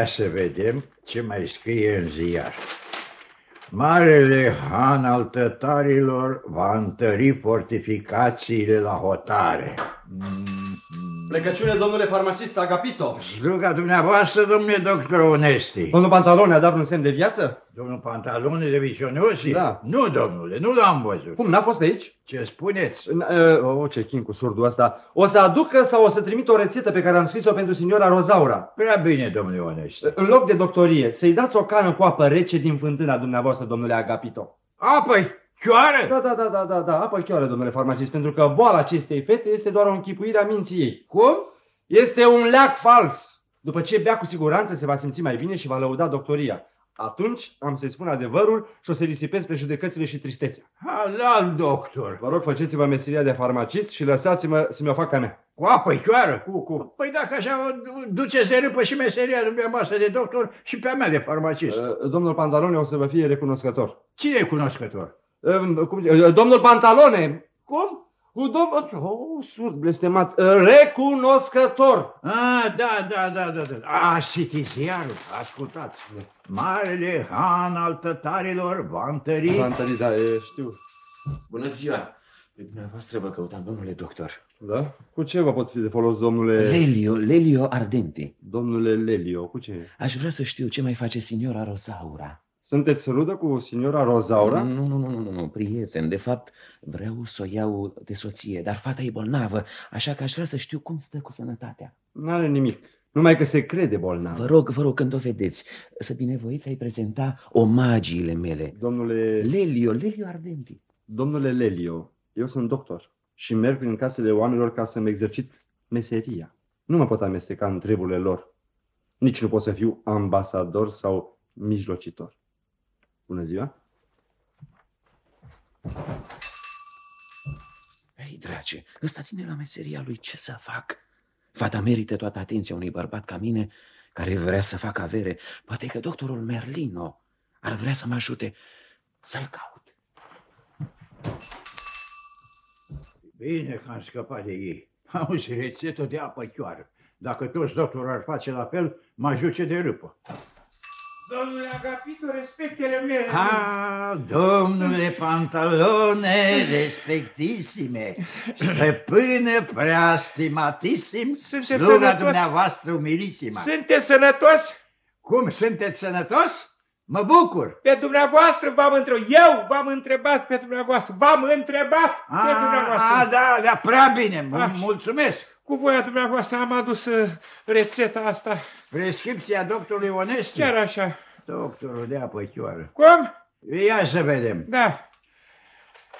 Ia să vedem ce mai scrie în ziar. Marele Han al tătarilor va întări fortificațiile la hotare. Plecăciune, domnule farmacist Agapito. Sluga dumneavoastră, domnule doctor Onesti. Domnul Pantalone a dat un semn de viață? Domnul Pantalone de Vicionosi? Da. Nu, domnule, nu l-am văzut. Cum, n-a fost pe aici? Ce spuneți? O, ce chin cu surdul ăsta. O să aducă sau o să trimit o rețetă pe care am scris-o pentru signora Rozaura? Prea bine, domnule Onesti. În loc de doctorie, să-i dați o cană cu apă rece din fântâna dumneavoastră, domnule Agapito. Apă chioară? Da, da, da, da, da, da, apă chioară, domnule farmacist, pentru că boala acestei fete este doar o închipuire a minții ei. Cum? Este un leac fals. După ce bea cu siguranță se va simți mai bine și va lăuda doctoria. Atunci am să-i spun adevărul și o să risipesc prejudecățile și tristețea. Halal, doctor. Vă rog, faceți-vă meseria de farmacist și lăsați-mă să mi-o fac ca mea. Cu apă chioară? Cu, cu. Păi dacă așa duceți de râpă și meseria dumneavoastră de doctor și pe a mea de farmacist. Uh, domnul Pantalone o să vă fie recunoscător. Cine e cunoscător? Uh, cum, uh, domnul Pantalone! Cum? Cu domnul... Oh, surd, blestemat. Recunoscător! Ah, da, da, da, da. da. A, citiți ziarul, ascultați. Marele Han al tătarilor va întări... Va întări, da, e, știu. Bună ziua! Pe dumneavoastră vă căutam, domnule doctor. Da? Cu ce vă pot fi de folos, domnule... Lelio, Lelio Ardenti. Domnule Lelio, cu ce? Aș vrea să știu ce mai face signora Rosaura. Sunteți rudă cu signora Rozaura? Nu, nu, nu, nu, nu, prieten. De fapt, vreau să o iau de soție, dar fata e bolnavă, așa că aș vrea să știu cum stă cu sănătatea. N-are nimic. Numai că se crede bolnav. Vă rog, vă rog, când o vedeți, să binevoiți ai prezenta omagiile mele. Domnule... Lelio, Lelio Ardenti. Domnule Lelio, eu sunt doctor și merg prin casele oamenilor ca să-mi exercit meseria. Nu mă pot amesteca în treburile lor. Nici nu pot să fiu ambasador sau mijlocitor. Bună ziua! Ei, drage, ăsta ține la meseria lui. Ce să fac? Fata merită toată atenția unui bărbat ca mine care vrea să facă avere. Poate că doctorul Merlino ar vrea să mă ajute să-l caut. Bine că am scăpat de ei. Auzi, rețetă de apă chioară. Dacă toți doctorul ar face la fel, mă ajuce de râpă. Domnule Agapito, respectele mele. Ah, domnule Pantalone, respectisime, stăpâne prea stimatisim, Sunteți sluga sănătos? dumneavoastră umilisima. Sunteți sănătos? Cum, sunteți sănătos? Mă bucur. Pe dumneavoastră v-am întrebat. Eu v-am întrebat pe dumneavoastră. V-am întrebat pe dumneavoastră. Ah, da, da, prea bine, mul- Așa. mulțumesc. Cu voia dumneavoastră am adus uh, rețeta asta. Prescripția doctorului Onesti. Chiar așa. Doctorul de apă chioară. Cum? Ia să vedem. Da.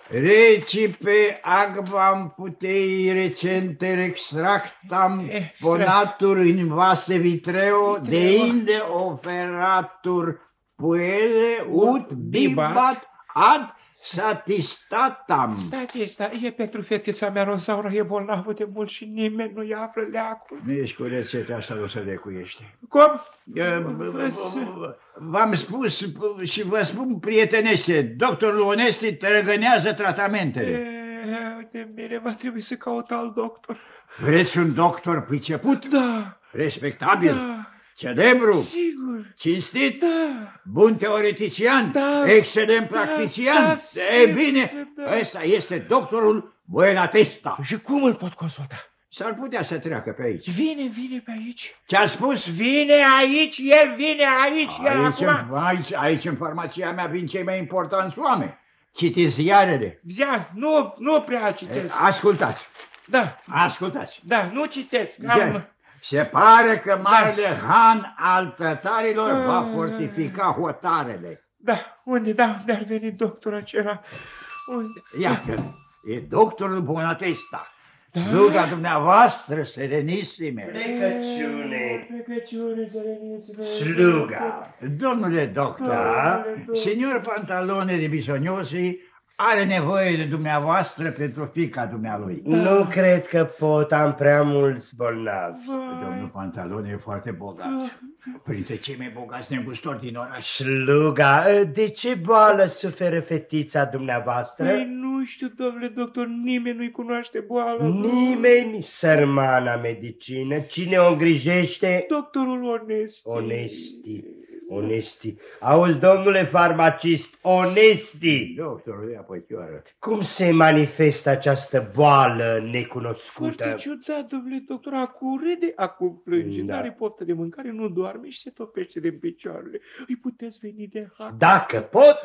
Recipe agvam putei recenter extractam Eh, ponatur in vase vitreo de inde oferatur puele ut bibat ad satistatam. Stați, sta, e pentru fetița mea, Rozaura, e bolnavă de mult și nimeni nu-i află leacul. Nu ești cu rețeta asta, nu se lecuiește. Cum? V-am spus și vă spun prietenește, doctorul Onesti tărăgânează tratamentele. E, de mine va trebui să caut alt doctor. Vreți un doctor priceput? Da, Respectabil? da, Celebru? sigur. Cinstit? Da, Bun teoretician? Da. Excelent Da, practician? da, e sigur, bine, da. ăsta este doctorul Buenatesta. și cum îl pot consulta? S-ar putea să treacă pe aici. Vine, vine pe aici. Ce-a spus? Vine aici, el vine aici, el Aici, acum. în, aici, aici, în farmacia mea, vin cei mai importanți oameni. Citiți ziarele. Ziar, nu, nu prea citesc. Ascultați, Da, ascultați. da, nu citesc. Da. Am, Se pare că Marele Han al tătarilor va Ah. fortifica hotarele. da, unde, da, unde ar veni doctorul acela? Unde? Iată, e doctorul Bonatesta. Da. Sluga dumneavoastră, serenisime. Plecăciune. Plecăciune, serenisime. Sluga. Domnule doctor, Da? signor Pantalone de Bisognosi are nevoie de dumneavoastră pentru fica dumnealui. Nu cred că pot, am prea mulți bolnavi. Domnul Pantalone e foarte bogat. Printre cei mai bogați negustori din oraș. Sluga, de ce boală suferă fetița dumneavoastră? Păi nu Nu știu, domnule doctor, nimeni nu-i cunoaște boala. Nimeni, sărmana medicină, cine o îngrijește? Doctorul Onesti. Onesti, onesti. Auzi, domnule farmacist, onesti, Doctorul ia păcioară. cum se manifestă această boală necunoscută? Foarte ciudat, domnule doctor, acum râde, acum plânge, Da. da. are poftă de mâncare, nu doarme și se topește de picioarele. Îi puteți veni de hat. Dacă pot,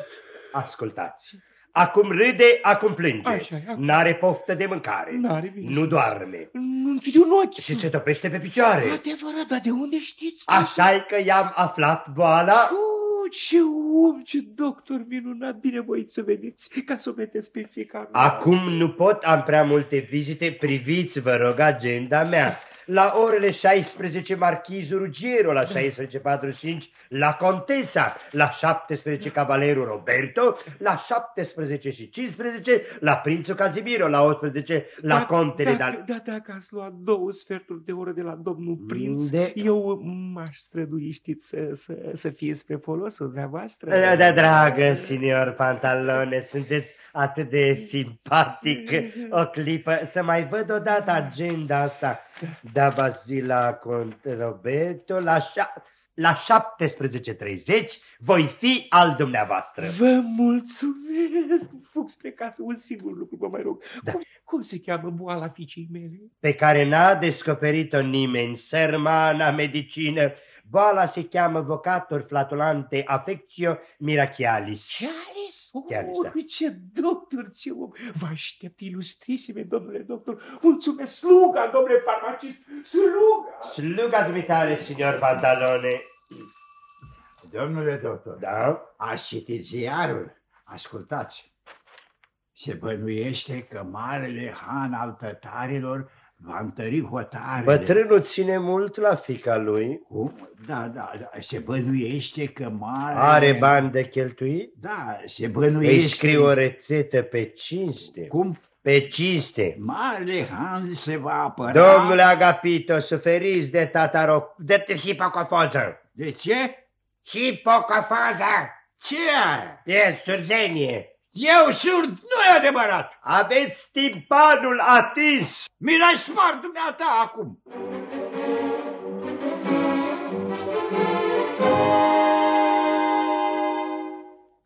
ascultați. Acum râde, acum plânge. Așa, acum. N-are poftă de mâncare. N-are bine Nu spus. doarme. Nu închide un ochi. Și se topește pe picioare. Adevărat, dar de unde știți? așa e că i-am aflat boala. Oh, ce om, ce doctor minunat, bine voiți să veniți, ca să o meteți pe fica mea. Acum nu pot, am prea multe vizite. Priviți, vă rog, agenda mea. La orele 16, Marchizul Ruggiero, la 16.45, la Contesa, la 17, Cavalerul Roberto, la 17 și 15, la Prințul Casimiro, la 18, la Da- Contele dacă, Dal... Da, dacă ați luat două sferturi de oră de la domnul prinț, De- eu m-aș strădui, știți, să, să, să fie spre folosul dumneavoastră. Da, da, dragă, signor Pantalone, sunteți atât de simpatic. O clipă, să mai văd odată agenda asta. Da, Basila Conte Roberto, la, șa- la 17.30 voi fi al dumneavoastră. Vă mulțumesc! Fug spre casă, un singur lucru vă mai rog. Da. Cum, cum se cheamă boala fiicei mele? Pe care n-a descoperit-o nimeni, sărmana medicină. Boala se cheamă vocator flatulante affectio mirachialis. Charles? Charles, Oh, da. ce doctor, ce om! Vă aștept ilustrisime, domnule doctor. Mulțumesc, sluga, domnule farmacist, sluga! Sluga dumitale, signor Pantalone. Domnule doctor, Da? ați citit ziarul? Ascultați. Se bănuiește că marele han al tătarilor va întări hotare. Bătrânul ține mult la fica lui. Cum? Da, da, da. Se bănuiește că mare... Are bani de cheltuit? Da, se Îi bănuiește... scriu o rețetă pe cinste. Cum? Pe cinste. Marele han se va apăra... Domnule Agapito, suferiți de tataro... de hipocofoză. De ce? Hipocofoză! Ce are? E surzenie. Eu surd, nu e adevărat! Aveți timpanul atins. Mi l-ai spart dumneata acum!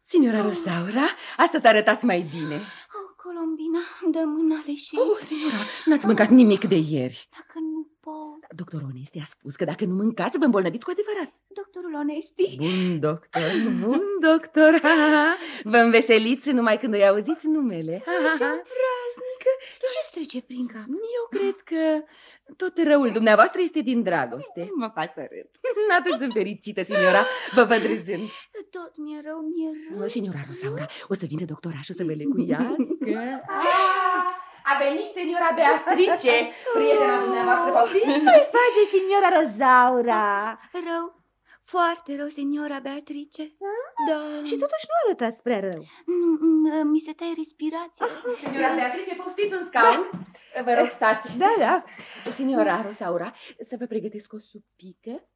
Signora Rosaura, astăzi arătați mai bine. Oh, Colombina, dă mâna și Oh, signora, n-ați mâncat nimic de ieri. dacă nu pot. Doctorul Onesti a spus că dacă nu mâncați, vă îmbolnăviți cu adevărat. Doctorul Onesti, Bun doctor, bun doctor. Ha, ha, ha. Vă înveseliți numai când îi auziți numele. Ha, ha, ce ha. praznică! Ce trece prin cap? Eu cred că tot răul dumneavoastră este din dragoste. Mă fac să râd. Atunci sunt fericită, signora, vă văd râzând. Tot mi-e rău, mi-e rău. Signora Rosaura, o să vină doctorașul să vă lecuiască. A venit signora Beatrice, prietena dumneavoastră. Ce să-i face, signora Rosaura? Rău, foarte rău, signora Beatrice. Da. Și totuși nu arătați prea rău. Nu, m- mi se taie respirația. Signora Beatrice, poftiți un scaun. Vă rog, stați. Da, da. Signora Rosaura, să vă pregătesc o supică.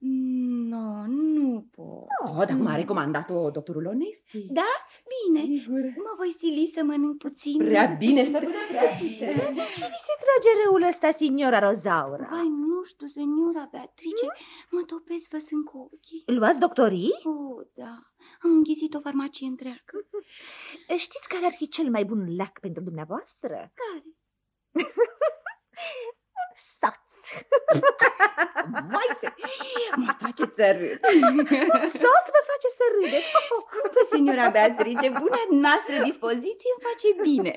Nu, nu pot. Oh, dar cum a recomandat-o doctorul Onesti. Da? Bine. Sigur. Mă voi sili să mănânc puțin. Prea bine, stăpâne, prea bine. De ce vi se trage răul ăsta, signora Rosaura? Vai, nu știu, signora Beatrice, mă topesc văzând cu ochii. Luați doctorii? Oh, da, am înghițit o farmacie întreagă. Știți care ar fi cel mai bun lac pentru dumneavoastră? Care? Saț. Vai să... Mă faceți să râd. Soț vă face să râdeți. Scumpă, signora Beatrice, buna noastră dispoziție îmi face bine.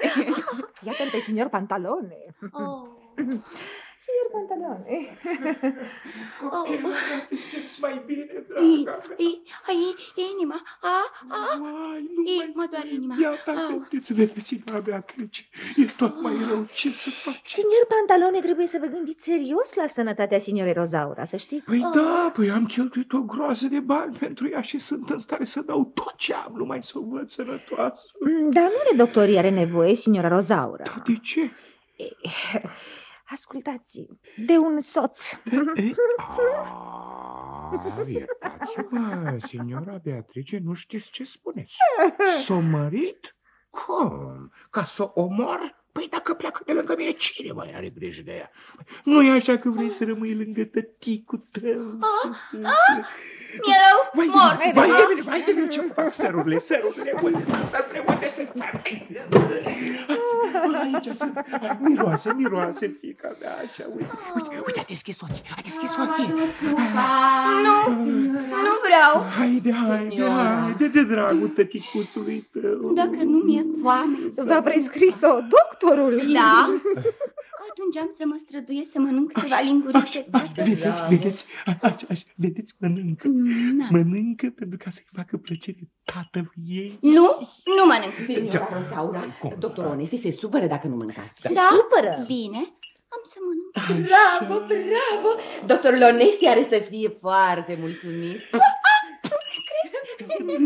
Iată-l pe signor Pantalone. Oh, Signor Pantalone. oh, Te simți mai bine, e, draga mea. e, e, e inima. A, a, Vai, nu e, mai mă doare inima. Iată, Au. atendeți-vă pe signora Beatrice. E tot mai rău. Ce să faci? Signor Pantalone, trebuie să vă gândiți serios la sănătatea signorei Rosaura, să știți. Păi da, păi am cheltuit o groază de bani pentru ea și sunt în stare să dau tot ce am, numai să o văd sănătoasă. Mm, Dar nu de doctorii are nevoie, signora Rosaura. Dar de ce? Ascultați, de un soț. E, a, iertați-mă, signora Beatrice, nu știți ce spuneți. S-o mărit? Cum? Ca să omor? Păi dacă pleacă de lângă mine, cine mai are grijă de ea? nu e așa că vrei să rămâi lângă tăticul tău? Mi-e rău, Vai de mor. mine, vai de mine, vai de mine, ce fac sărurile, sărurile, unde sunt sărurile, unde sunt Aici sunt, Hai, miroase, miroase, fica mea, așa, uite, uite, uite, a deschis ochii, a deschis ochii. Nu, nu vreau. Haide, haide, Signora. haide, de dragul tăticuțului tău. Dacă nu mi-e foame. V-a prescris-o doctorul. Da? Atunci am să mă străduiesc să mănânc câteva lingurițe ca să... Vedeți, vedeți, așa, așa, vedeți, mănâncă, Na. mănâncă pentru ca să-i facă plăcere tatălui ei. Nu, nu mănânc. Signora Rosaura, doctorul Onesti se supără dacă nu mâncați. Se supără. Bine, am să mănânc. Bravo, bravo! Doctorul Onesti are să fie foarte mulțumit.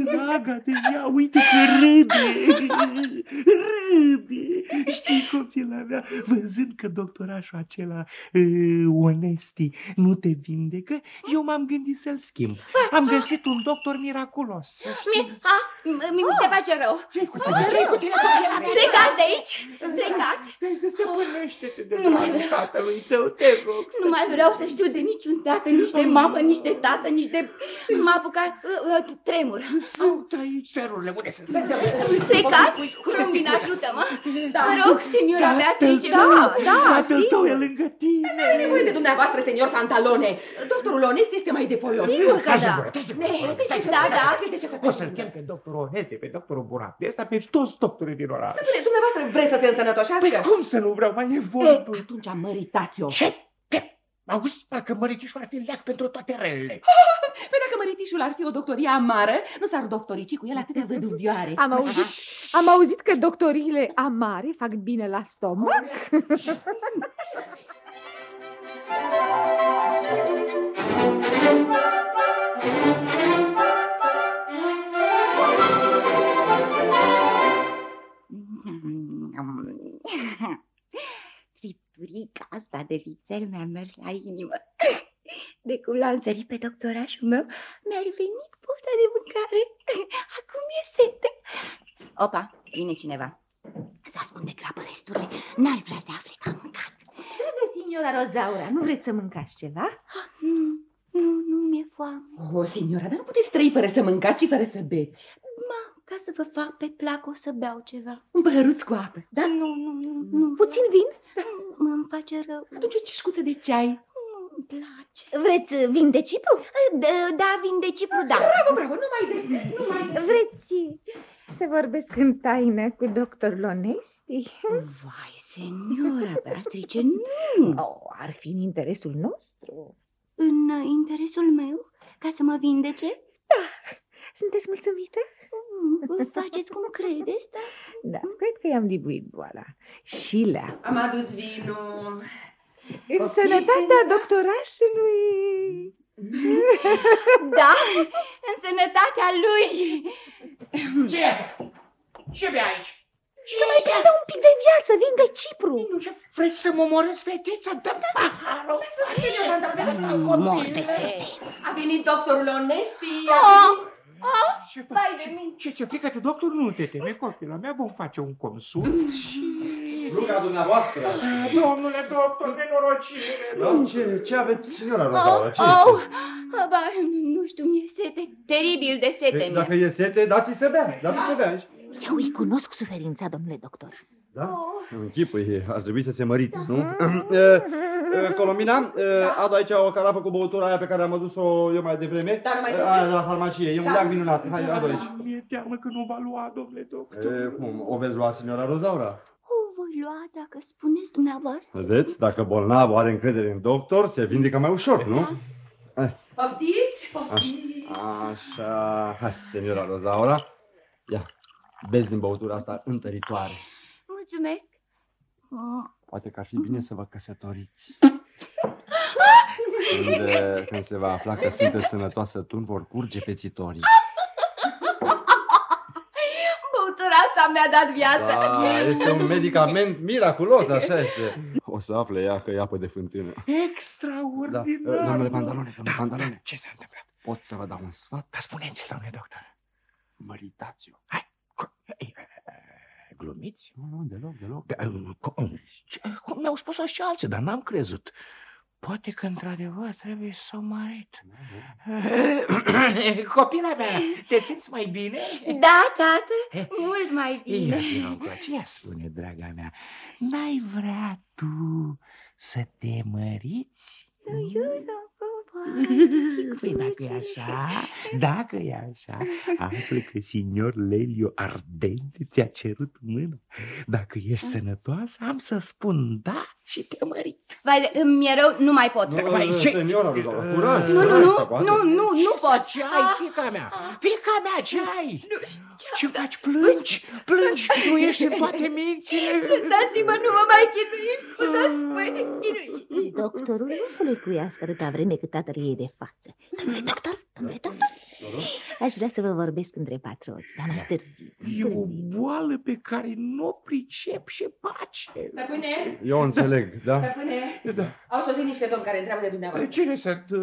Draga de ea, uite că râde, râde. Știi, copila mea, văzând că doctorașul acela uh, onesti nu te vindecă, eu m-am gândit să-l schimb. Am găsit un doctor miraculos. Mi, a, mi, mi se face rău. Ce-i cu tine? Ce-i cu tine? Plecați de aici, plecați. Stăpânește-te de Nu mai dragul vreau. tatălui tău, te rog. Nu mai vreau să știu de niciun tată, nici de mamă, nici de tată, nici de... M-a apucat uh, uh, tremur. Sunt aici sărurile, unde sunt? Plecați? Rumbin, ajută-mă. Vă rog, seniora Beatrice, Da, vă rog. da, Tatăl tău e sigur. lângă tine. Nu are nevoie de dumneavoastră, senior Pantalone. Doctorul Onesti este mai de folos. Sigur că da. Ne, de ce Da, da. De ce să O să-l chem pe doctorul Onete, pe doctorul Burat, pe ăsta, pe toți doctorii din oraș. Spune, dumneavoastră vreți să se însănătoșească? Păi cum să nu vreau, mai e E, vorbă. atunci măritați-o. Ce? Ce? Auzi, parcă măritișul ar fi leac pentru toate relele. Păi dacă măritișul ar fi o doctorie amară, nu s-ar doctorici cu el atâtea văduvioare. Am auzit, am auzit că doctoriile amare fac bine la stomac. Fripturica asta de vițel mi-a mers la inimă. De cum l-am sărit pe doctorașul meu, mi-ar venit pofta de mâncare. Acum e sete. Opa, vine cineva. Să ascunde grabă resturile. N-ar vrea să afle că am mâncat. Dragă signora Rozaura, nu vreți să mâncați ceva? Nu, nu, nu mi-e foame. O, signora, dar nu puteți trăi fără să mâncați și fără să beți. Ma, ca să vă fac pe plac o să beau ceva. Un păhăruț cu apă. Da, nu, nu, nu, nu. Puțin vin? Îmi face rău. Atunci o cișcuță de ceai. Nu-mi place. Vreți vin de Cipru? Da, da, vin de Cipru, da. Bravo, bravo, numai de... Numai de... Vreți să vorbesc în taină cu doctor Lonesti? Vai, seniora Beatrice, nu! Oh, ar fi în interesul nostru. În uh, interesul meu, ca să mă vindece? Sunteți mulțumită? Mm, Faceți cum credeți, da? Da, cred că i-am dibuit boala. Și lea. Am adus vinul. În Poftiți, sănătatea signora? doctorașului. Da, în sănătatea lui. ce e asta? Ce bea aici? Ce Să mai prindă un pic de viață, vin de Cipru. Nu ce vreți să mă omorâți, fetița? Dă-mi paharul! Mor de sete. A venit doctorul Onesti. Oh, Ce faci? vai de Ce- mine. Ce ți-e frică de doctor? Nu te teme, copila mea, vom face un consult și... Luca dumneavoastră. Ah, Domnule doctor, nenorocire! Da? Ce, ce aveți, signora Rozaura? Ce Oh, este? ba, nu știu, mi-e sete, teribil de sete Păi, mi-e. Dacă e sete, dați-i să bea. Dați-i să bea. Eu îi cunosc suferința, domnule doctor. Da? Oh. Închipui, ar trebui să se mărite, nu? Eh, eh, Colomina, eh, adu aici o carafă cu băutura aia pe care am adus-o eu mai devreme. Da, nu mai Eh, Aia de la farmacie, e un Da. leac minunat. Hai, adu aici. Mi-e teamă că nu va lua, domnule doctor. Eh, cum, o vezi lua, signora Rozaura? O voi lua dacă spuneți dumneavoastră. Vedeți, dacă bolnavul are încredere în doctor, se vindecă mai ușor, nu? Poftiți? Poftiți. Așa, hai, signora Rozaura. Ia, bezi din băutura asta întăritoare. Mulțumesc. Oh, Poate că ar fi bine să vă căsătoriți. Când, eh, când se va afla că sunteți sănătoasă, tun vor curge pețitorii. Băutura asta mi-a dat viață. Da, este un medicament miraculos, așa este. O să afle ea că e apă de fântână. Da. Extraordinar! Eh, Domnule Pantalone, domnule Da, Pantalone, da, ce s-a întâmplat? pot să vă dau un sfat? Dar spuneți, domnule doctor. Măritați-o. Hai, co- ei, glumiți? Nu, nu, deloc, deloc. Da, cum, cum mi-au spus și alții, dar n-am crezut. Poate că într-adevăr trebuie să o mărit. Copila mea, te simți mai bine? Da, tată, mult mai Ia, bine. ia, încoace, ia spune, draga mea, n-ai vrea tu să te măriți? Păi dacă e așa, dacă e așa, află că signor Lelio Ardente ți-a cerut mâna. Dacă ești sănătoasă, am să spun da și te mărit. Vai, de- mi-e rău, nu mai pot. Nu, Vai, nu, ce- Seniora, Rozaura, curaj, Nu, nu, curaj, nu, se poate. nu, nu, nu Ce pot. Ce ai, Ah, fica mea? Fica mea, ce ai? Ce faci? Plângi? Plângi? Nu ești în toate mințile? Lăsați-mă, nu mă mai chinuiți, puteți-mă chinui. Doctorul nu o să lecuiască atâta vreme cât tatăl ei de față. Domnule doctor, domnule doctor, aș vrea să vă vorbesc între patroni, dar mai târziu. mai E o târziu. boală pe care nu o pricep și pace. Stăpâne, Eu înțeleg, da? stăpâne, Da. au sosit niște domni care întreabă de dumneavoastră. Cine sunt? uh,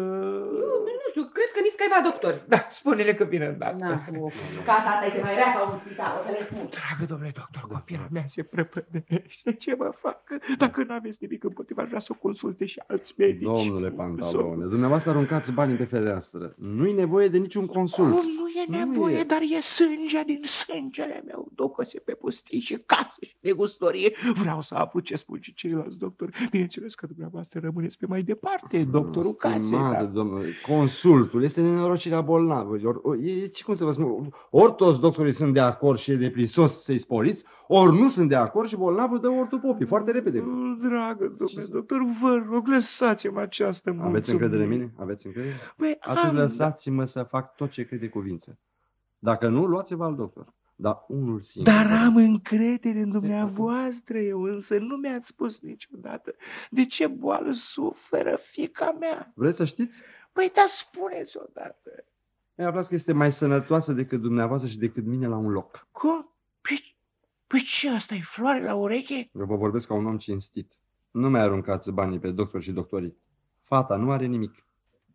Nu, nu știu, cred că nici câțiva doctori. Da, spune-le că vine îndată. Na, of, casa asta este mai rea ca un spital, o să le spun. Dragă domnule doctor, copila mea se prăpădește. Ce mă fac? Dacă n-aveți nimic împotriva, aș vrea să consulte și alți medici. Domnule Pantalone, dumneavoastră aruncați banii pe fereastră. Nu-i nevoie de niciun consult. Cum nu e Nu nevoie, e. dar e sânge din sângele meu. Ducă-se pe pustii și casă și negustorie. Vreau să aflu ce spun și ceilalți doctori. Bineînțeles că dumneavoastră rămâneți pe mai departe, doctorul Case. Stimate Da. domnule, consultul este nenorocirea bolnavului. Or, e, ce cum să vă spun, ori toți doctorii sunt de acord și e de prisos să-i sporiți, ori nu sunt de acord și bolnavul dă ortopopii, foarte repede. Dragă domnule doctor, vă rog, lăsați-mă această mulțumire. Aveți încredere în mine? Aveți încredere? Păi, Atunci am, lăsați-mă să fac tot ce crede cuvință. Dacă nu, luați-vă al doctor. Dar unul singur. Dar am încredere în dumneavoastră, eu însă nu mi-ați spus niciodată de ce boală suferă fica mea. Vreți să știți? Păi, dar spuneți odată. Mi-a aflat că este mai sănătoasă decât dumneavoastră și decât mine la un loc. Cum? Păi, păi ce, asta e floare la ureche? Eu vă vorbesc ca un om cinstit. Nu mai aruncați banii pe doctor și doctorii. Fata nu are nimic.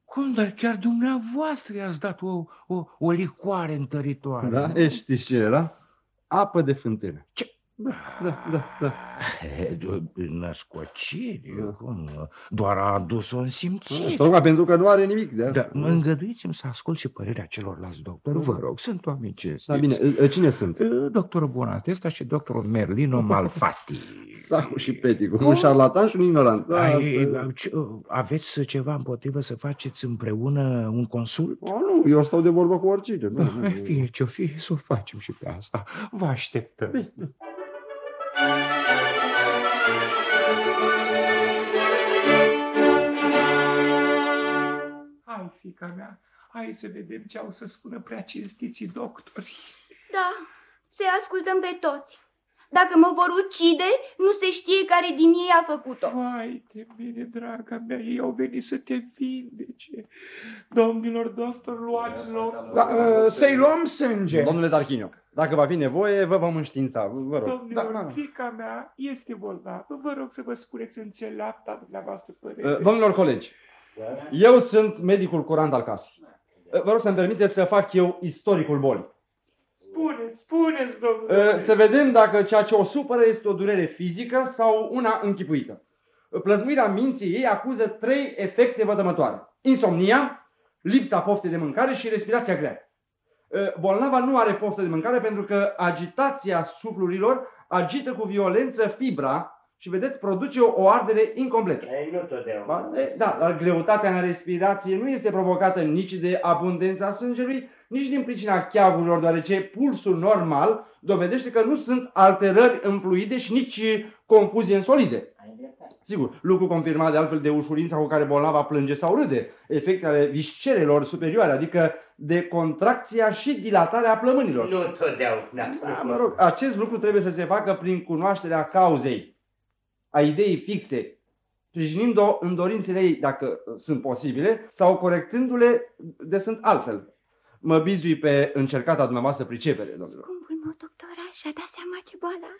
Cum, dar chiar dumneavoastră i-ați dat o, o, o licoare întăritoare. Da? E, știți ce era? Apă de fântână. Ce? Da, da, da, da. Născocire, Da. cum? Doar a adus-o în simțire. Tocmai pentru că nu are nimic de asta. Da, îngăduiți-mi să ascult și părerea celorlalți doctori, vă rog, sunt oameni cinstiți. Da, bine, e, cine sunt? E, Doctorul Bonatesta și doctorul Merlino Malfatti. Sahu și Peticu, un șarlatan și un ignorant. Da, Ai, asta- ce- aveți ceva împotrivă să faceți împreună un consult? O, nu, eu stau de vorbă cu oricine. Nu, nu, Eh, nu. Fie ce-o fi, să o facem și pe asta. Vă așteptăm. Hai, fica mea, hai să vedem ce au să spună prea cinstiții doctori. Da, să ascultăm pe toți. Dacă mă vor ucide, nu se știe care din ei a făcut-o. Vai de mine, draga mea, ei au venit să te vindece. Domnilor doctor, luați loc. Da, uh, să-i luăm sânge. Domnule Tarchiniu, dacă va fi nevoie, vă vom înștiința. Vă rog. Domnilor, Da, da. fica mea este bolnavă. Vă rog să vă spuneți înțeleapta dumneavoastră părere. Uh, Domnilor colegi, eu sunt medicul curant al casei. Uh, Vă rog să-mi permiteți să fac eu istoricul bolii. Spuneți, spuneți, domnule. Uh, Să vedem dacă ceea ce o supără este o durere fizică sau una închipuită. Uh, Plăzmuirea minții ei acuză trei efecte vădămătoare. Insomnia, lipsa poftei de mâncare și respirația grea. Uh, Bolnava nu are poftă de mâncare pentru că agitația suflurilor agită cu violență fibra și, vedeți, produce o, o ardere incompletă. Ei, nu totdeauna. Ba, e, Da, dar greutatea în respirație nu este provocată nici de abundența sângelui, nici din pricina cheagurilor, deoarece pulsul normal dovedește că nu sunt alterări în fluide și nici confuzie în solide. Sigur, lucru confirmat de altfel de ușurința cu care bolnava plânge sau râde, efecte ale viscerelor superioare, adică de contracția și dilatarea plămânilor. Nu totdeauna. Da, mă rog, acest lucru trebuie să se facă prin cunoașterea cauzei, a ideii fixe, sprijinind-o în dorințele ei, dacă uh, sunt posibile, sau corectându-le de sunt altfel. Mă bizui pe încercata dumneavoastră pricepere, domnilor. Scumpul meu doctor și-a dat seama ce boală.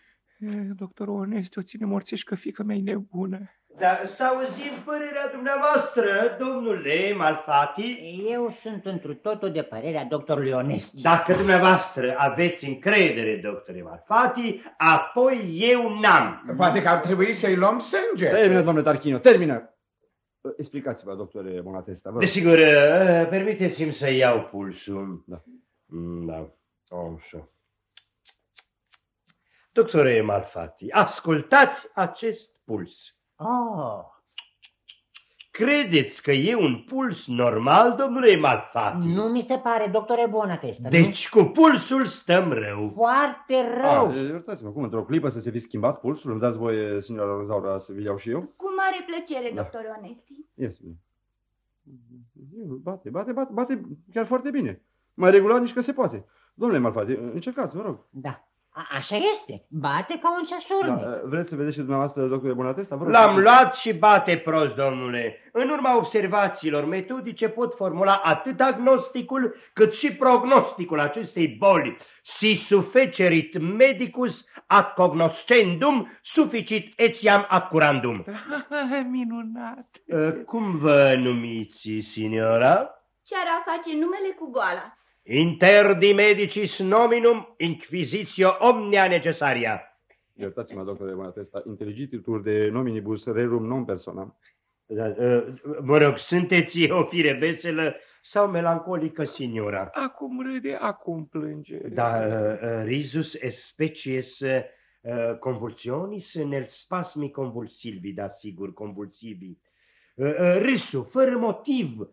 Am. E, Doctorul Onesti, o ține morțiș că fica mea e nebună. Dar să auzim părerea dumneavoastră, domnule Malfati. Eu sunt întru totul de părerea doctorului Onest. Dacă dumneavoastră aveți încredere, doctore Malfati, apoi eu n-am. Poate că ar trebui să-i luăm sânge. Termină, domnule Tarchino, termină. Explicați-vă, doctore Bonatesta, vă rog. Desigur, uh, permiteți-mi să iau pulsul. Da. Mm, Da, așa. Doctore Malfatti, ascultați acest puls. Oh, Credeți că e un puls normal, domnule Malfatti? nu mi se pare, doctore Bonatesta. Deci cu pulsul stăm nu? rău. Foarte rău. Ah, iertați-mă, cum, într-o clipă să se fi schimbat pulsul? Îmi dați voie, signora Rozaura, să vi iau și eu? Cu mare plăcere, Da. doctor Onesti. Yes. Bate, bate, bate, bate chiar foarte bine. Mai regulat nici că se poate. Domnule Malfati, încercați, vă rog. Da. A- așa este. Bate ca un ceasornic. Da, vreți să vedeți și dumneavoastră, doctore Bonatesta? Vă rog. L-am luat și bate prost, domnule. În urma observațiilor metodice pot formula atât agnosticul cât și prognosticul acestei boli. Si sufecerit medicus ad cognoscendum, suficit etiam ad curandum. Minunat! Uh, Cum vă numiți, signora? Ce ar face numele cu goala? Interdi medicis nominum inquisitio omnia necessaria. Iertați-mă, doctore Bonatesta, intelligititur de nominibus rerum non personam. Da, uh, Mă rog, sunteți o fire veselă sau melancolică, signora? Acum râde, acum plânge. Da, uh, uh, risus est species uh, convulsionis nel spasmi convulsivi, da, sigur, convulsivi. Uh, uh, Râsul, fără motiv, uh,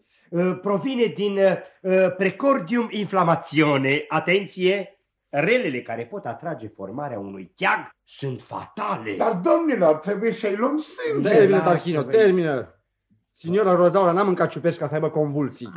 provine din uh, uh, precordium inflamazione. Atenție! Relele care pot atrage formarea unui cheag sunt fatale. Dar, domnilor, trebuie să-i luăm sânge. Termină, lasă, Tarchino, vezi. termină! Signora Rozaura n-a mâncat ciuperci ca să aibă convulsii.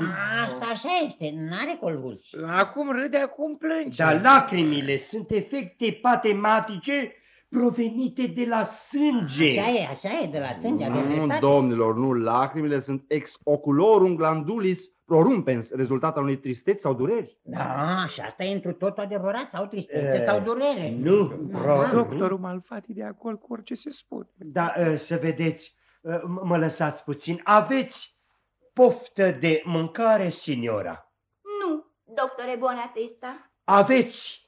Asta așa este, n-are convulsii. Acum râde, acum plânge. Dar lacrimile sunt efecte patematice provenite de la sânge. Așa e, așa e, de la sânge aveți Nu, dreptate. domnilor, nu, lacrimile sunt ex oculorum glandulis prorumpens, rezultat al unei tristeți sau dureri. Da, și asta e întru totul adevărat, sau tristețe, Eh, sau durere. Nu, pro, Doctorul Malfati de acord cu orice se spune. Da, uh, să vedeți, uh, m- mă lăsați puțin. Aveți poftă de mâncare, signora? Nu, doctore Bonatesta. Aveți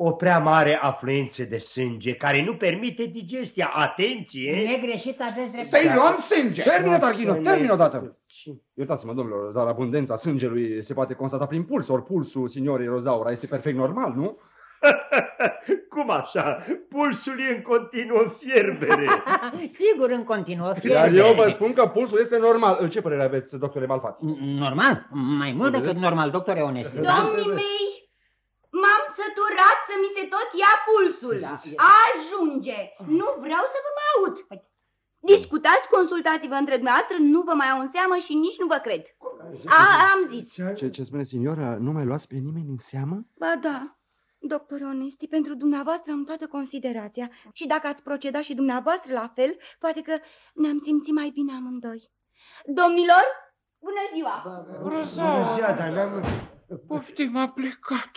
o prea mare afluență de sânge care nu permite digestia. Atenție! Negreșit aveți dreptate. Să-i luăm sânge. Termină, Tarchino, Să ne- termină odată! Ce? Iertați-mă, domnilor, dar abundența sângelui se poate constata prin puls, ori pulsul signorii Rozaura este perfect normal, nu? Cum așa? Pulsul e în continuă fierbere. Sigur, în continuă Iar fierbe. eu vă spun că pulsul este normal. Ce părere aveți, doctore Malfati? Normal, mai mult decât Vedeți? normal, doctore Onesti. Da? Domnii mei, m-am săturat să mi se tot ia pulsul. Da. Ajunge! Nu vreau să vă mai aud. Discutați, consultați-vă între dumneavoastră, nu vă mai au în seamă și nici nu vă cred. A, am zis. Ce, ce spune signora? Nu mai luați pe nimeni în seamă? Ba da, doctor Onesti, pentru dumneavoastră am toată considerația și dacă ați procedat și dumneavoastră la fel, poate că ne-am simțit mai bine amândoi. Domnilor, bună ziua! Bună ziua, dar n-am... Poftim, a plecat.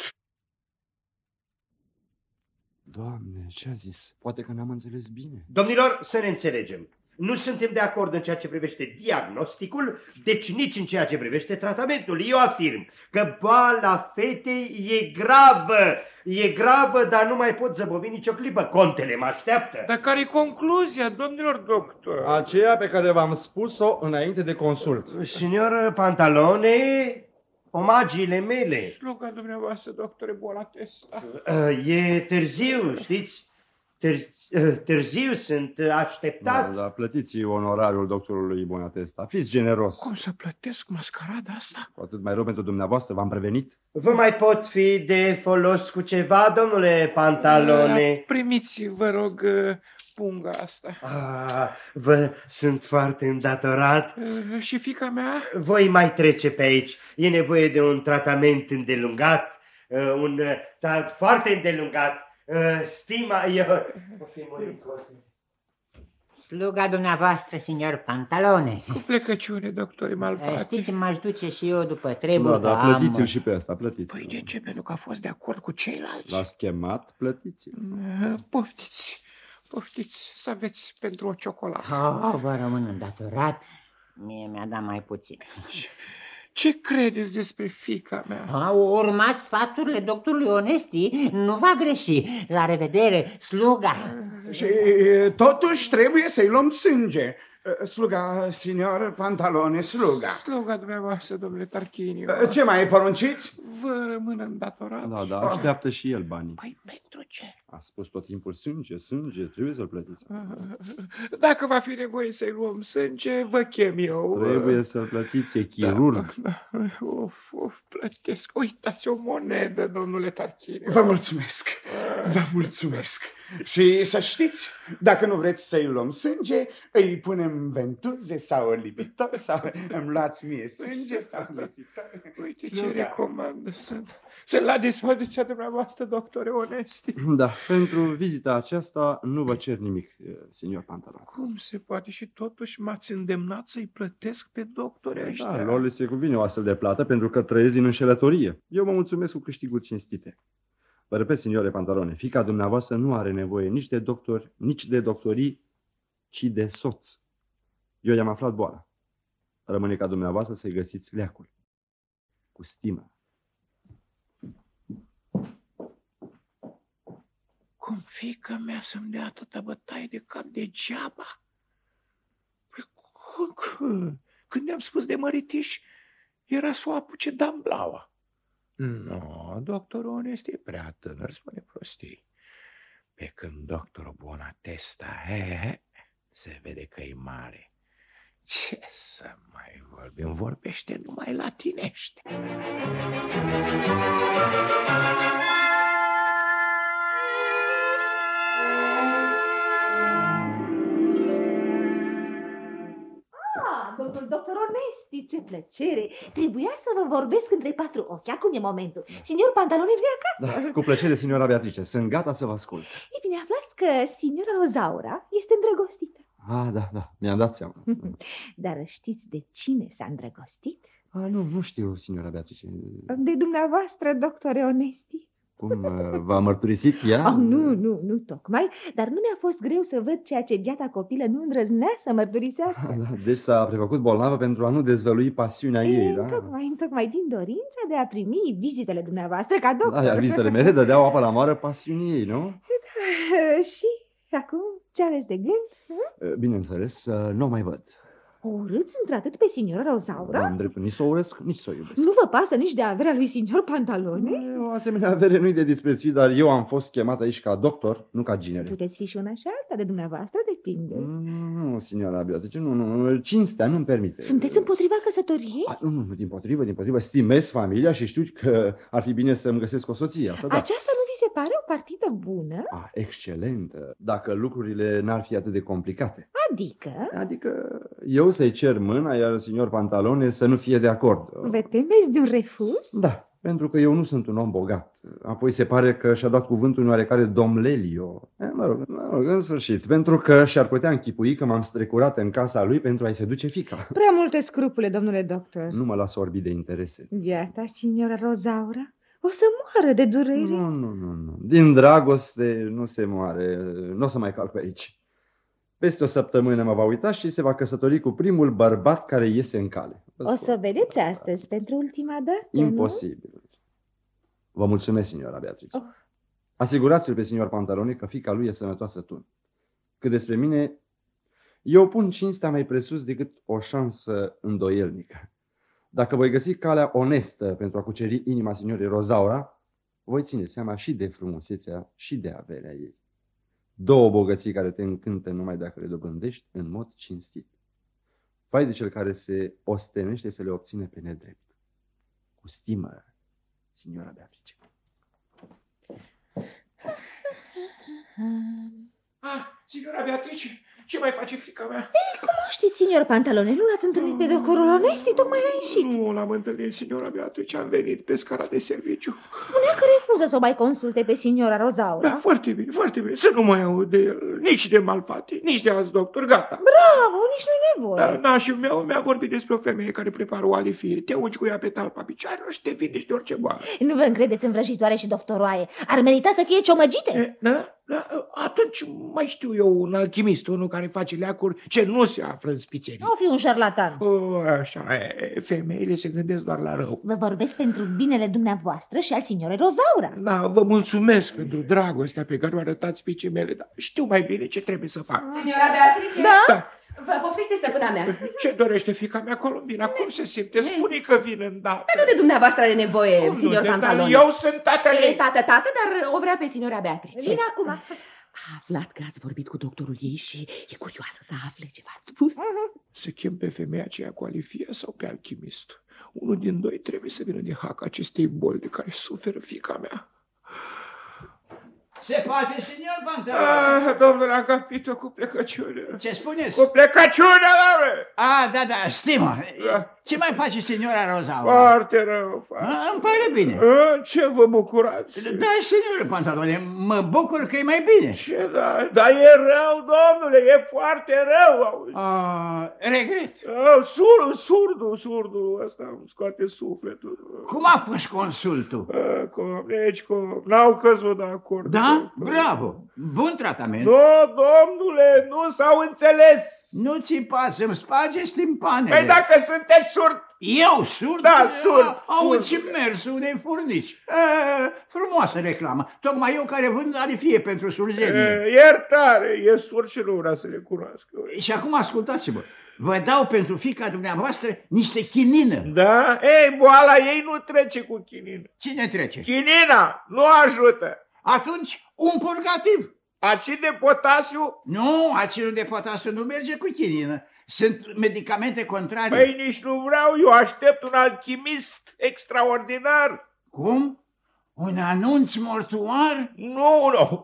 Doamne, ce a zis? Poate că n-am înțeles bine. Domnilor, să ne înțelegem. Nu suntem de acord în ceea ce privește diagnosticul, deci nici în ceea ce privește tratamentul. Eu afirm că boala fetei e gravă. E gravă, dar nu mai pot zăbovi nicio clipă. Contele mă așteaptă. Dar care-i concluzia, domnilor doctor? Aceea pe care v-am spus-o înainte de consult. Signor Pantalone, omagiile mele. Sluga dumneavoastră, doctore Bonatesta. Uh, E târziu, știți? Târ- uh, Târziu sunt uh, Da, așteptat. da, plătiți onorariul doctorului Bonatesta. Fiți generos. Cum să plătesc mascarada asta? Cu atât mai rău pentru dumneavoastră, v-am prevenit. Vă mai pot fi de folos cu ceva, domnule Pantalone? Primiți, vă rog, uh, punga asta. Ah, vă sunt foarte îndatorat. Uh, Și fica mea? Voi mai trece pe aici. E nevoie de un tratament îndelungat, uh, un uh, tra- foarte îndelungat. Uh, Stima, eu... O fi murit oricum. Sluga dumneavoastră, signor Pantalone. Cu plecăciune, doctore Eh, Malfatti. Știți, m-aș duce și eu după treburi. Da, da, că am- plătiți-l și pe asta, plătiți Păi de ce? Pentru că a fost de acord cu ceilalți. L-ați chemat, plătiți-l. Uh, Poftiți, Poftiți să aveți pentru o ciocolată. Oh, vă rămân îndatorat. Mie mi-a dat mai puțin. Ce credeți despre fica mea? A, urmați sfaturile doctorului Onesti, nu va greși. La revedere, sluga. Și totuși trebuie să-i luăm sânge. Sluga, signor Pantalone, sluga. Sluga dumneavoastră, domnule Tarchiniu. Ce mai porunciți? Vă rămân îndatorat. Da, da, așteaptă și el banii. Păi pentru ce? A spus tot timpul sânge, sânge, trebuie să-l plătiți. Dacă va fi nevoie să-i luăm sânge, vă chem eu. Trebuie să-l plătiți, e chirurg. Da, da. Of, of, plătesc. Uitați o monedă, domnule Tarchiniu. Vă mulțumesc, vă mulțumesc. Și să știți, dacă nu vreți să-i luăm sânge, îi punem ventuze sau lipitor sau îmi luați mie sânge sau lipitor. Uite ce recomandă sunt. Sunt la dispoziția dumneavoastră, doctore Onesti. Da, pentru vizita aceasta nu vă cer nimic, eh, signor Pantalon. Cum se poate și totuși m-ați îndemnat să-i plătesc pe doctorii ăștia? Da, lor le se cuvine o astfel de plată pentru că trăiesc din înșelătorie. Eu vă mulțumesc cu câștiguri cinstite. Vă repet, signore Pantalone, fica dumneavoastră nu are nevoie nici de doctor, nici de doctorii, ci de soț. Eu i-am aflat boala. Rămâne ca dumneavoastră să-i găsiți leacul. Cu stimă. Cum fica mea să-mi dea atâta bătaie de cap degeaba? Păi, cum, cum? Când i-am spus de măritiș, era să o apuce damblaua. Nu, doctorul onest e prea tânăr, spune prostii. Pe când doctorul Bonatesta, he, he, se vede că e mare. Ce să mai vorbim? Vorbește numai latinește. Doctor Onesti, ce plăcere! Trebuia să vă vorbesc între patru ochi. Acum e momentul. Signor Pantalone nu e acasă. Da, cu plăcere, signora Beatrice. Sunt gata să vă ascult. E bine, aflați că signora Rozaura este îndrăgostită. Ah, da, da, mi-am dat seama. Dar știți de cine s-a îndrăgostit? Ah, nu, nu știu, signora Beatrice. De dumneavoastră, doctore Onesti. Cum uh, v-a mărturisit ea? Oh, nu, nu, nu tocmai, dar nu mi-a fost greu să văd ceea ce biata copilă nu îndrăznea să mărturisească. Ah, da, deci s-a prefăcut bolnavă pentru a nu dezvălui pasiunea ei, Ei, da? Tocmai, tocmai din dorința de a primi vizitele dumneavoastră ca doctor. Da, iar vizitele mele dădeau apă la moară pasiunii ei, nu? Și acum ce aveți de gând? Uh, Bineînțeles, uh, nu o mai văd. O urâți într-atât pe signora Rozaura? Am dreptul nici să o urăsc, nici să o iubesc. Nu vă pasă nici de averea lui signor Pantalone? O asemenea avere nu-i de disprețuit, dar eu am fost chemat aici ca doctor, nu ca ginere. Puteți fi și una și alta, de dumneavoastră depinde. Nu, nu, signora Beatrice, nu, nu, nu, cinstea nu-mi permite. Sunteți împotriva căsătoriei? A, nu, nu, nu, din potrivă, din potrivă, stimez familia și știu că ar fi bine să-mi găsesc o soție, asta da. Aceasta nu vi se pare o partidă bună? A, excelentă, dacă lucrurile n-ar fi atât de complicate. Adică? Adică eu să-i cer mâna, iar signor Pantalone să nu fie de acord. Vă temeți de un refuz? Da, pentru că eu nu sunt un om bogat. Apoi se pare că și-a dat cuvântul un oarecare domn Lelio. E, mă, rog, mă rog, în sfârșit, pentru că și-ar putea închipui că m-am strecurat în casa lui pentru a-i seduce fica. Prea multe scrupule, domnule doctor. Nu mă las orbi de interese. Viata, signora Rozaura, o să moară de durere. Nu, nu, nu, nu. Din dragoste nu se moare. Nu o să mai calc pe aici. Peste o săptămână mă va uita și se va căsători cu primul bărbat care iese în cale. Vă O spun. să vedeți astăzi pentru ultima dată, Imposibil. Vă mulțumesc, signora Beatrice. Oh. Asigurați-l pe signor Pantaloni că fica lui e sănătoasă tun. Cât despre mine, eu pun cinstea mai presus decât o șansă îndoielnică. Dacă voi găsi calea onestă pentru a cuceri inima signorii Rozaura, voi ține seama și de frumusețea și de averea ei. Două bogății care te încântă numai dacă le dobândești în mod cinstit. Vai de cel care se ostenește să le obține pe nedrept. Cu stimă, signora Beatrice. Ah, signora Beatrice, ce mai face fica mea? Ei, cum Știți, signor Pantalone, nu l-ați întâlnit pe doctorul Onesti? Tocmai a ieșit. Nu l-am întâlnit, signora Beatrice, am venit pe scara de serviciu. Spunea că refuză să o mai consulte pe signora Rozaura. Da, foarte bine, foarte bine. Să nu mai aud de el, nici de Malfatti, nici de alți doctori, gata. Bravo, nici nu-i nevoie. Da, nașul meu mi-a vorbit despre o femeie care prepară o alifie. Te ungi cu ea pe talpa picioarelor și te vindești de orice boală. Nu vă încredeți în vrăjitoare și doctoroaie. Ar merita să fie ciomăgite. E, Da, da, atunci mai știu eu un alchimist, unul care face leacuri ce nu se află în spițerii. Nu fi un șarlatan. O, așa, e, femeile se gândesc doar la rău. Vă vorbesc pentru binele dumneavoastră și al signorei Rozaura. Da, vă mulțumesc pentru dragostea pe care o arătați spiicii mele, dar știu mai bine ce trebuie să fac. Signora Beatrice? Da? Da. Vă poftește stăpâna mea. Ce dorește fica mea, Colombina? Cum se simte? Spune că vine îndată. Dar nu de dumneavoastră are nevoie, Cum nu signor de- dar Pantalone. Eu sunt tatăl E ei. tată, tată, dar o vrea pe signora Beatrice. Vine acum. A aflat că ați vorbit cu doctorul ei și e curioasă să afle ce v-ați spus. Să chem pe femeia aceea cu alifie sau pe alchimist. Unul din doi trebuie să vină de hac acestei boli de care suferă fica mea. Se poate, signor Pantalone? Ah, domnule Agapito, cu plecăciune. Ce spuneți? Cu plecăciune, domnule! A, da, da, stimă. Da. Ce mai face signora Rozaura? Foarte rău, fac. A, Îmi pare bine. Ah, Ce vă bucurați? Da, signore Pantalone, mă bucur că e mai bine. Ce da? Dar e rău, domnule, e foarte rău, auzi. A, regret. Ah, sur, surdul, surdul ăsta îmi scoate sufletul. Cum a pus consultul? Ah, cum, deci cum, n-au căzut de acord. Da? Bravo. Bun tratament. Nu, domnule, nu s-au înțeles. Nu țipați, îmi spargeți știmpanele. Păi dacă sunteți surd, Eu, surd? Da, surd, A- Aud surd. și mersul unei furnici. E, frumoasă reclamă. Tocmai eu care vând alifie pentru surzenie. e, iertare, e surd și nu vrea să le cunoască. Și acum ascultați-mă. Vă dau pentru fica dumneavoastră niște chinină. Da? Ei, boala ei nu trece cu chinină. Cine trece? Chinina nu ajută. Atunci, un purgativ. Acid de potasiu, Nu, acidul de potasiu nu merge cu chinină. Sunt medicamente contrarii. păi nici nu vreau, eu aștept un alchimist extraordinar. Cum? Un anunț mortuar? Nu, nu,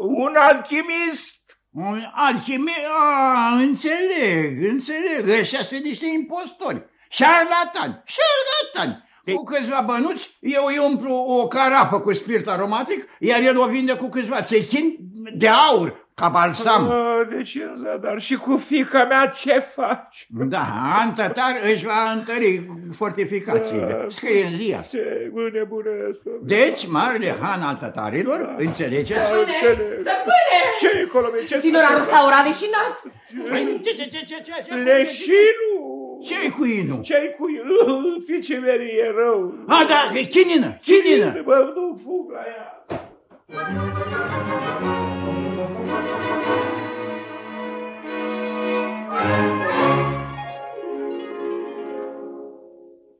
un alchimist. Un alchimie? A, înțeleg, înțeleg. Ăștia sunt niște impostori. Șarlatani, șarlatani. Cu câțiva bănuți, eu îi umplu o carapă cu spirit aromatic, iar el o vinde cu câțiva țechini de aur, ca balsam. Ah, Deci în zadar și cu fica mea ce faci? Da, Antătar își va întări fortificațiile. Scrie în ziar. Ce nebunesc. Deci, marele han al tătarilor, înțelegeți? Stăpâne! Stăpâne! Ce e acolo? mie? Ce Signora Rosaura a leșinat. Ce, ce, ce, ce, ce, ce? Leșinul! Ce-i cu inul? Ce-ai cu el? Fiicei mele e rău. A, da, chinină, chinină. Bă, nu fug la ea.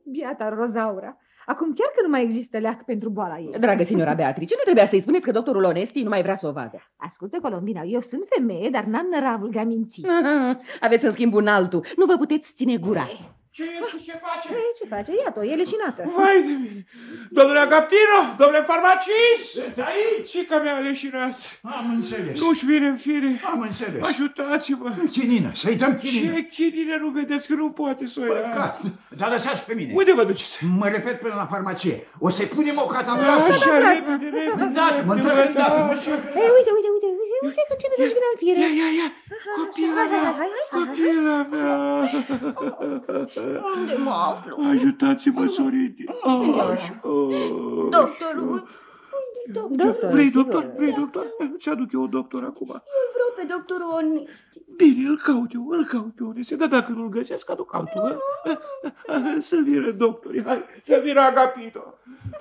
Biata Rozaura. Acum chiar că nu mai există leac pentru boala ei. Dragă signora Beatrice, nu trebuia să-i spuneți că doctorul Onesti nu mai vrea să o vadă. Ascultă, Colombina, eu sunt femeie, dar n-am năravul de a minți. Aveți în schimb un altul. Nu vă puteți ține gura. Ce este? Ce face? Ei, ce face? Iată-o, e leșinată. Vai de mine! Domnule Agaptino, domnule farmacist! Sunt aici. Și că mi-a leșinat. Am înțeles. Nu-și vine în fire. Am înțeles. Ajutați-mă! Chinină, să-i dăm chinină. Ce chinină nu vedeți că nu poate să o ia? Păcat, dar lăsați pe mine. Unde vă duceți? Mă repet până la farmacie. O să-i punem o cataplasă. Așa, repede, repede. Îndată, mă întorc repede, îndată. așa. Ei, uite, uite, uite, uite, uite că începe să-și vină în fire. Ia, ia, ia! Copila hai, mea! hai, hai, hai, hai. Copila mea! Unde mă aflu? Ajutați-mă, sorite! Așa. Doctorul, unde doctor? Doctor, Vrei sigur. doctor? Vrei doctor? Ți aduc eu un doctor acum. Îl vreau pe doctorul Onesti. Bine, îl caut eu, îl caut pe unde se, dar dacă nu-l găsesc, aduc altul. Să vină doctorii, hai, să vină Agapito.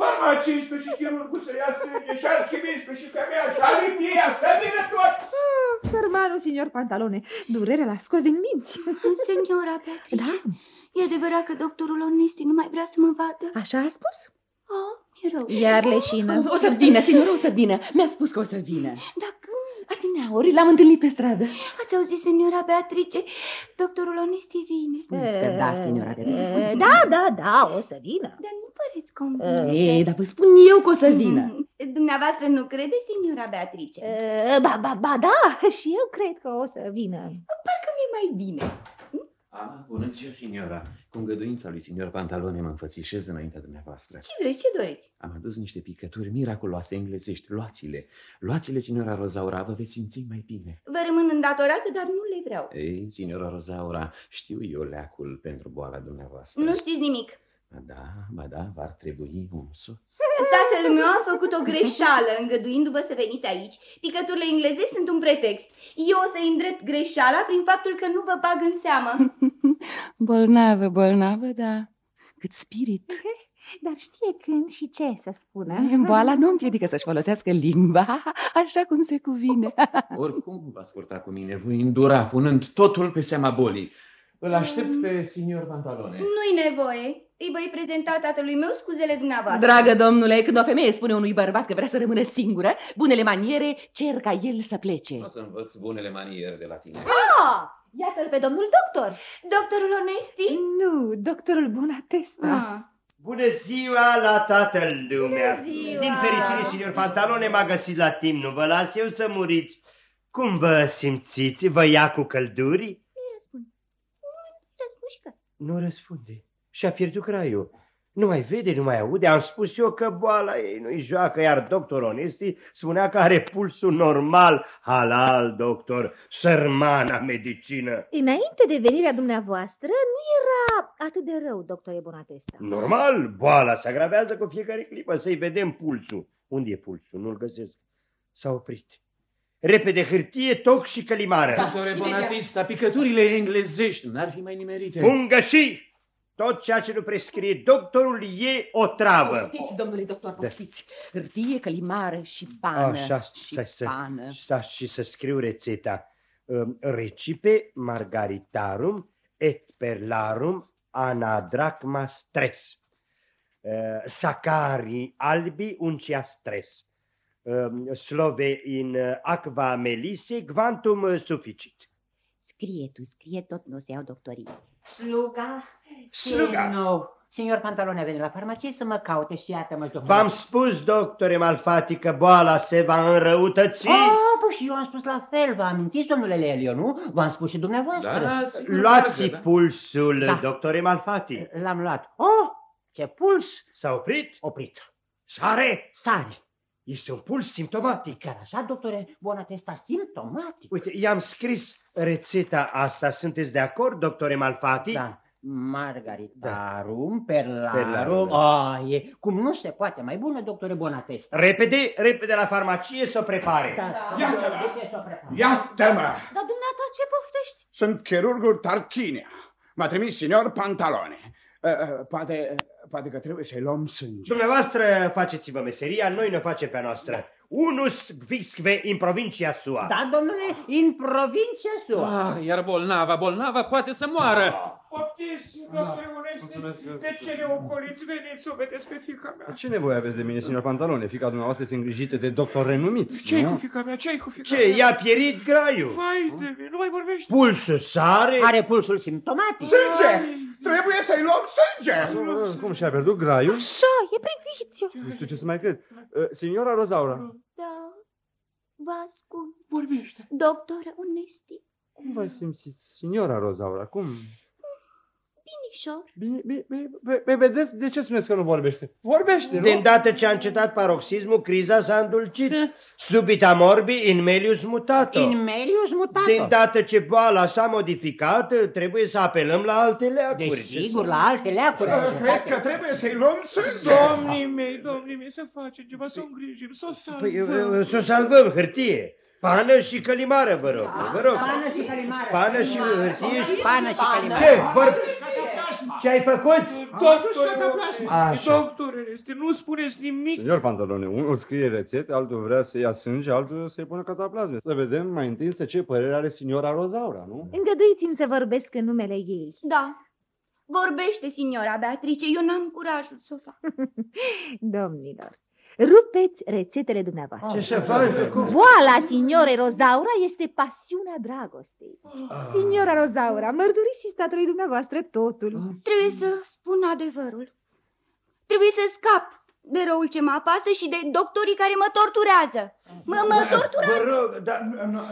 Farmacistul și chirurgul să ia sânge și alchimistul și femeia și alitia, să vină toți. Sărmanul, signor Pantalone, durerea l-a scos din minți. Senora Beatrice, Da, e adevărat că doctorul Onesti nu mai vrea să mă vadă? așa a spus. Oh, e rău. Iar leșină. O să vină, signora, o să vină. Mi-a spus că o să vină. Dar când? Adineauri, l-am întâlnit pe stradă. Ați auzit, senora Beatrice? Doctorul Onesti vine. Spuneți că da, signora Beatrice, E, spuneți. Da, da, da, o să vină. Dar nu păreți convinsă. Ei, dar vă spun eu că o să vină. Dumneavoastră nu crede, signora Beatrice? E, Ba, ba, ba, da, și eu cred că o să vină. Parcă mi-e mai bine. Bună ziua, signora. Cu îngăduința lui signor Pantalone mă înfățișez înaintea dumneavoastră. Ce vreți, ce doriți? Am adus niște picături miraculoase englezești. Luați-le. Luați-le, signora Rozaura, vă veți simți mai bine. Vă rămân îndatorată, dar nu le vreau. Ei, signora Rozaura, știu eu leacul pentru boala dumneavoastră. Nu știți nimic. Ba da, ba da, v-ar trebui un soț. Tatăl meu a făcut o greșeală îngăduindu-vă să veniți aici. Picăturile engleze sunt un pretext. Eu o să-i îndrept greșeala prin faptul că nu vă bag în seamă. Bolnavă, bolnavă, da. Cât spirit. Dar știe când și ce să spună. Boala nu împiedică să-și folosească limba așa cum se cuvine. Oricum v-ați purta cu mine, voi îndura, punând totul pe seama bolii. Îl aștept pe signor Pantalone. Nu-i nevoie. Îi voi prezenta tatălui meu scuzele dumneavoastră. Dragă domnule, când o femeie spune unui bărbat că vrea să rămână singură, bunele maniere cer ca el să plece. O să învăț bunele maniere de la tine. Ah! Iată-l pe domnul doctor. Doctorul Onesti? Nu, doctorul Bunatesta. Ah. Bună ziua la toată lumea! Bună ziua! Din fericire, signor Pantalone m-a găsit la timp, nu vă las eu să muriți. Cum vă simțiți? Vă ia cu călduri? Nu-i răspund. Nu-i răspund și că... Nu răspunde. Și-a pierdut craiul. Nu mai vede, nu mai aude. Am spus eu că boala ei nu-i joacă, iar doctor Onesti spunea că are pulsul normal. Halal, doctor, sărmana medicină. Înainte de venirea dumneavoastră, nu era atât de rău, doctore Bonatesta. Normal, boala se agravează cu fiecare clipă. Să-i vedem pulsul. Unde e pulsul? Nu-l găsesc. S-a oprit. Repede hârtie, toc și călimară. Doctore Bonatista, picăturile englezești n-ar fi mai nimerite. Pungă și tot ceea ce nu prescrie doctorul e o travă. Poftiți, domnule doctor, poftiți. Hârtie, călimară și pană. Așa, și stai să, pană. stai și să scriu rețeta. Um, Recipe margaritarum et perlarum anadracma stress. Uh, Sacari albi uncia stress. Um, Slove in aqua melisse quantum sufficit. Scrie tu, scrie tot, nu o să iau doctorii. Sluga? Sluga. Ce nou? Signor Pantalone a venit la farmacie să mă caute și iată-mă, doctor. V-am spus, doctore Malfati, că boala se va înrăutăți. Ah, păi și eu am spus la fel, vă amintiți, domnule Lelio, nu? V-am spus și dumneavoastră. Da, sigur, Luați dragă, da. pulsul, Da. doctore Malfati. L-am luat. Oh, ce puls! S-a oprit? Oprit. Sare! Sare. Este un puls simptomatic. Chiar așa, doctore Bonatesta, simptomatic. Uite, i-am scris rețeta asta. Sunteți de acord, doctore Malfati? Da. Margaritarum, perlarum. Perlarum, Ah, e cum nu se poate. Mai bună, doctore Bonatesta. Repede, repede la farmacie să o prepare. Da. Iată-mă! Bine să o prepar. Iată-mă! Dar dumneata ce poftești? Sunt chirurgul Tarchinia. M-a trimis signor Pantalone. Uh, uh, poate, poate că trebuie să-i luăm sânge. Dumneavoastră faceți-vă meseria, noi ne o facem pe a noastră. Unus visque in provincia sua. Da, domnule, în provincia sua. Ah, iar bolnava, bolnava poate să moară. Poftiți, doctore Onesti, de ce ne ocoliți? Veniți să o vedeți pe fica mea. Ce nevoie aveți de mine, signor Pantalone? Fica dumneavoastră este îngrijită de doctor renumiți, Ce-i nu? cu fica mea? Ce-i cu fica Ce, mea? i-a pierit graiul? Vai de mine, nu mai vorbești. Pulsul sare? Are pulsul simptomatic. Sânge! Trebuie să-i luăm sânge! Cum și-a pierdut graiul? Așa, e priviți Nu știu ce să mai cred. Uh, Signora Rozaura, Da, vă ascult. Vorbește. Doctor Onesti, cum vă simțiți, signora Rozaura? Cum? Binișor. Bine, bine, bine, bine, bine, vedeți de ce spuneți că nu vorbește? Vorbește, De nu? îndată ce a încetat paroxismul, criza s-a îndulcit. Subita morbi in melius mutato. In melius mutato. De îndată ce boala s-a modificat, trebuie să apelăm la alte leacuri. Desigur, la alte leacuri. Cred că trebuie să-i luăm sânge! Domnii mei, domnii mei, să facem ceva, să o îngrijim, să o Păi, salvăm. să o salvăm, hârtie. Pană și călimară, vă rog, vă rog. Pană și calimară. Pană și hârtie și... Pană și calimară. Ce? Vor... Ce ai făcut? Doctore, Așa. doctore, este, nu spuneți nimic. Signor Pantalone, unul scrie rețete, altul vrea să ia sânge, altul să-i pună cataplasme. Să vedem mai întâi să ce părere are signora Rozaura, nu? Îngăduiți-mi să vorbesc în numele ei. Da, vorbește, signora Beatrice, eu n-am curajul să o fac. Domnilor, rupeți rețetele dumneavoastră. Ce să fac? Cum? Boala signorei Rozaura este pasiunea dragostei. Signora Rozaura, mărturisiți statului dumneavoastră totul. Trebuie să spun adevărul. Trebuie să scap de răul ce mă apasă și de doctorii care mă torturează. Mă, mă Vă torturează. rog, da...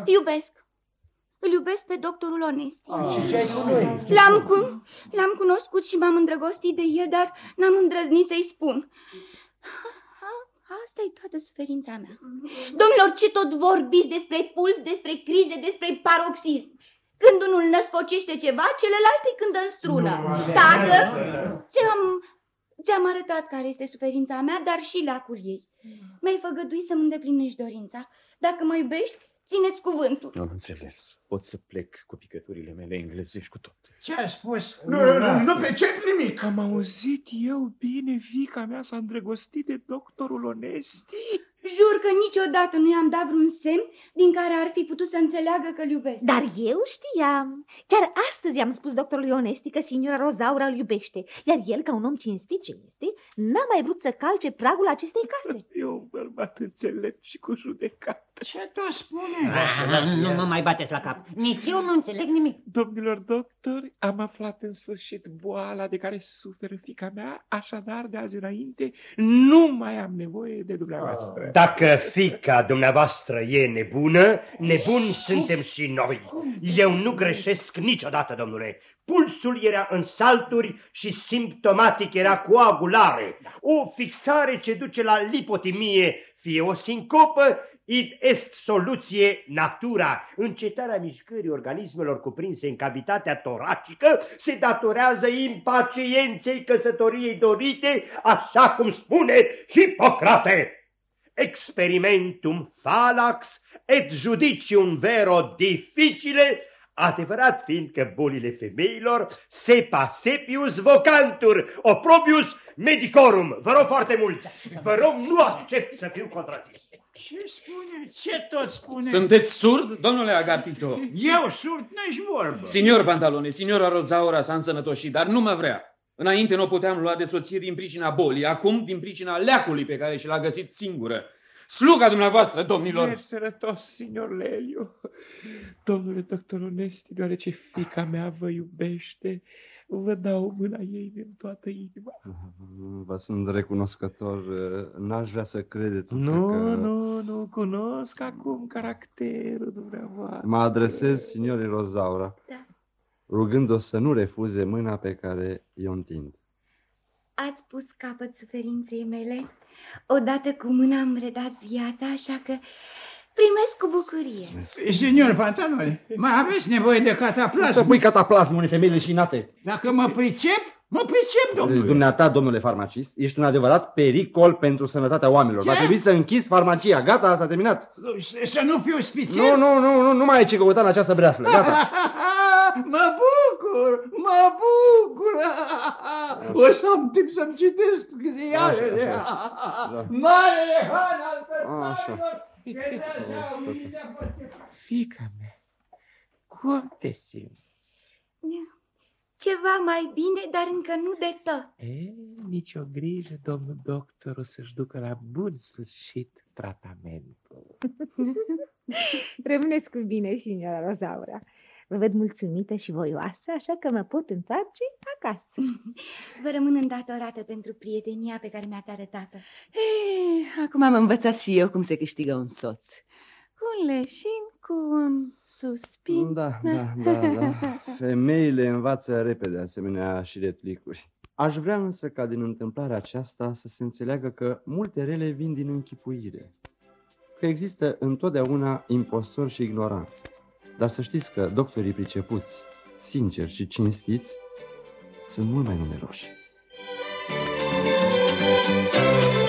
Iubesc. Îl iubesc pe doctorul Onesti. Și ce ai cu noi? L-am, cu... L-am cunoscut și m-am îndrăgostit de el, dar n-am îndrăznit să-i spun. A- Asta e toată suferința mea. Domnilor, ce tot vorbiți despre puls, despre crize, despre paroxism? Când unul născocește ceva, celălalt îi cântă în strună. Tată, ți-am, ți-am arătat care este suferința mea, dar și lacul ei. Mi-ai făgăduit să-mi îndeplinești dorința. Dacă mă iubești, țineți cuvântul. Am înțeles. Pot să plec cu picăturile mele englezești cu tot. Ce a spus? Nu, nu, nu, nu pricep nimic. Am auzit eu bine, fica mea s-a îndrăgostit de doctorul Onesti? Jur că niciodată nu i-am dat vreun semn din care ar fi putut să înțeleagă că-l iubesc. Dar eu știam. Chiar astăzi am spus doctorului Onesti că signora Rozaura îl iubește, iar el, ca un om cinstit ce este, n-a mai vrut să calce pragul acestei case. E un bărbat înțelept și cu judecat. Ce tot spune? Ah, Nu mă mai bateți la cap. Nici eu nu înțeleg nimic. Domnilor doctori, am aflat în sfârșit boala de care suferă fica mea, așadar de azi înainte nu mai am nevoie de dumneavoastră. Dacă fica dumneavoastră e nebună, nebuni suntem și noi. Eu nu greșesc niciodată, domnule. Pulsul era în salturi și simptomatic era coagulare. O fixare ce duce la lipotimie, fie o sincopă, id est soluție natura. Încetarea mișcării organismelor cuprinse în cavitatea toracică se datorează impacienței căsătoriei dorite, așa cum spune Hipocrate. Experimentum fallax et judicium vero difficile, adevărat fiind că bolile femeilor sepa sepius vocantur, opprobius medicorum. Vă rog foarte mult, vă rog nu accept să fiu contrazis. Ce spune? Ce tot spune? Sunteți surd, domnule Agapito? Eu surd, n-ești vorbă. Signor Pantalone, signora Rozaura s-a însănătoșit, dar nu mă vrea. Înainte nu o puteam lua de soție din pricina bolii, acum din pricina leacului pe care și l-a găsit singură. Sluga dumneavoastră, domnilor! Mergi sănătos, signor Lelio. Domnule doctor Onesti, deoarece fica mea vă iubește, vă dau mâna ei din toată inima. Vă sunt recunoscător. N-aș vrea să credeți însă Nu, că... nu, nu cunosc acum caracterul dumneavoastră. Mă adresez signorii Rozaura, Da. Rugând-o să nu refuze mâna pe care i-o întind. Ați pus capăt suferinței mele. Odată cu mâna îmi redați viața, așa că primesc cu bucurie. Signor Pantalone, mai aveți nevoie de cataplasm? Să pui cataplasmul în femeile șinate. Dacă mă pricep, mă pricep, domnule. Dumneata, domnule farmacist, ești un adevărat pericol pentru sănătatea oamenilor. Ce? Va trebui să închizi farmacia. Gata, s-a terminat. Să nu fiu spițel? Nu, nu, nu, nu, nu mai ai ce căuta în această breaslă. Gata. mă bucur, mă bucur. O să am timp să-mi citesc ziarele. Marele Han al tătarilor. Fica mea, cum te simți? Ceva mai bine, dar încă nu de tot. E, nicio grijă, domnul doctor o să-și ducă la bun sfârșit tratamentul. Rămâneți cu bine, signora Rozaura. Vă văd mulțumită și voioasă, așa că mă pot întoarce acasă. Vă rămân îndatorată pentru prietenia pe care mi-ați arătat-o. Ei, acum am învățat și eu cum se câștigă un soț. Cu un leșin, cu un suspin. Da, da, da, da. Femeile învață repede asemenea și replicuri. Aș vrea însă ca din întâmplarea aceasta să se înțeleagă că multe rele vin din închipuire. Că există întotdeauna impostori și ignoranți. Dar să știți că doctorii pricepuți, sinceri și cinstiți sunt mult mai numeroși. Thank you.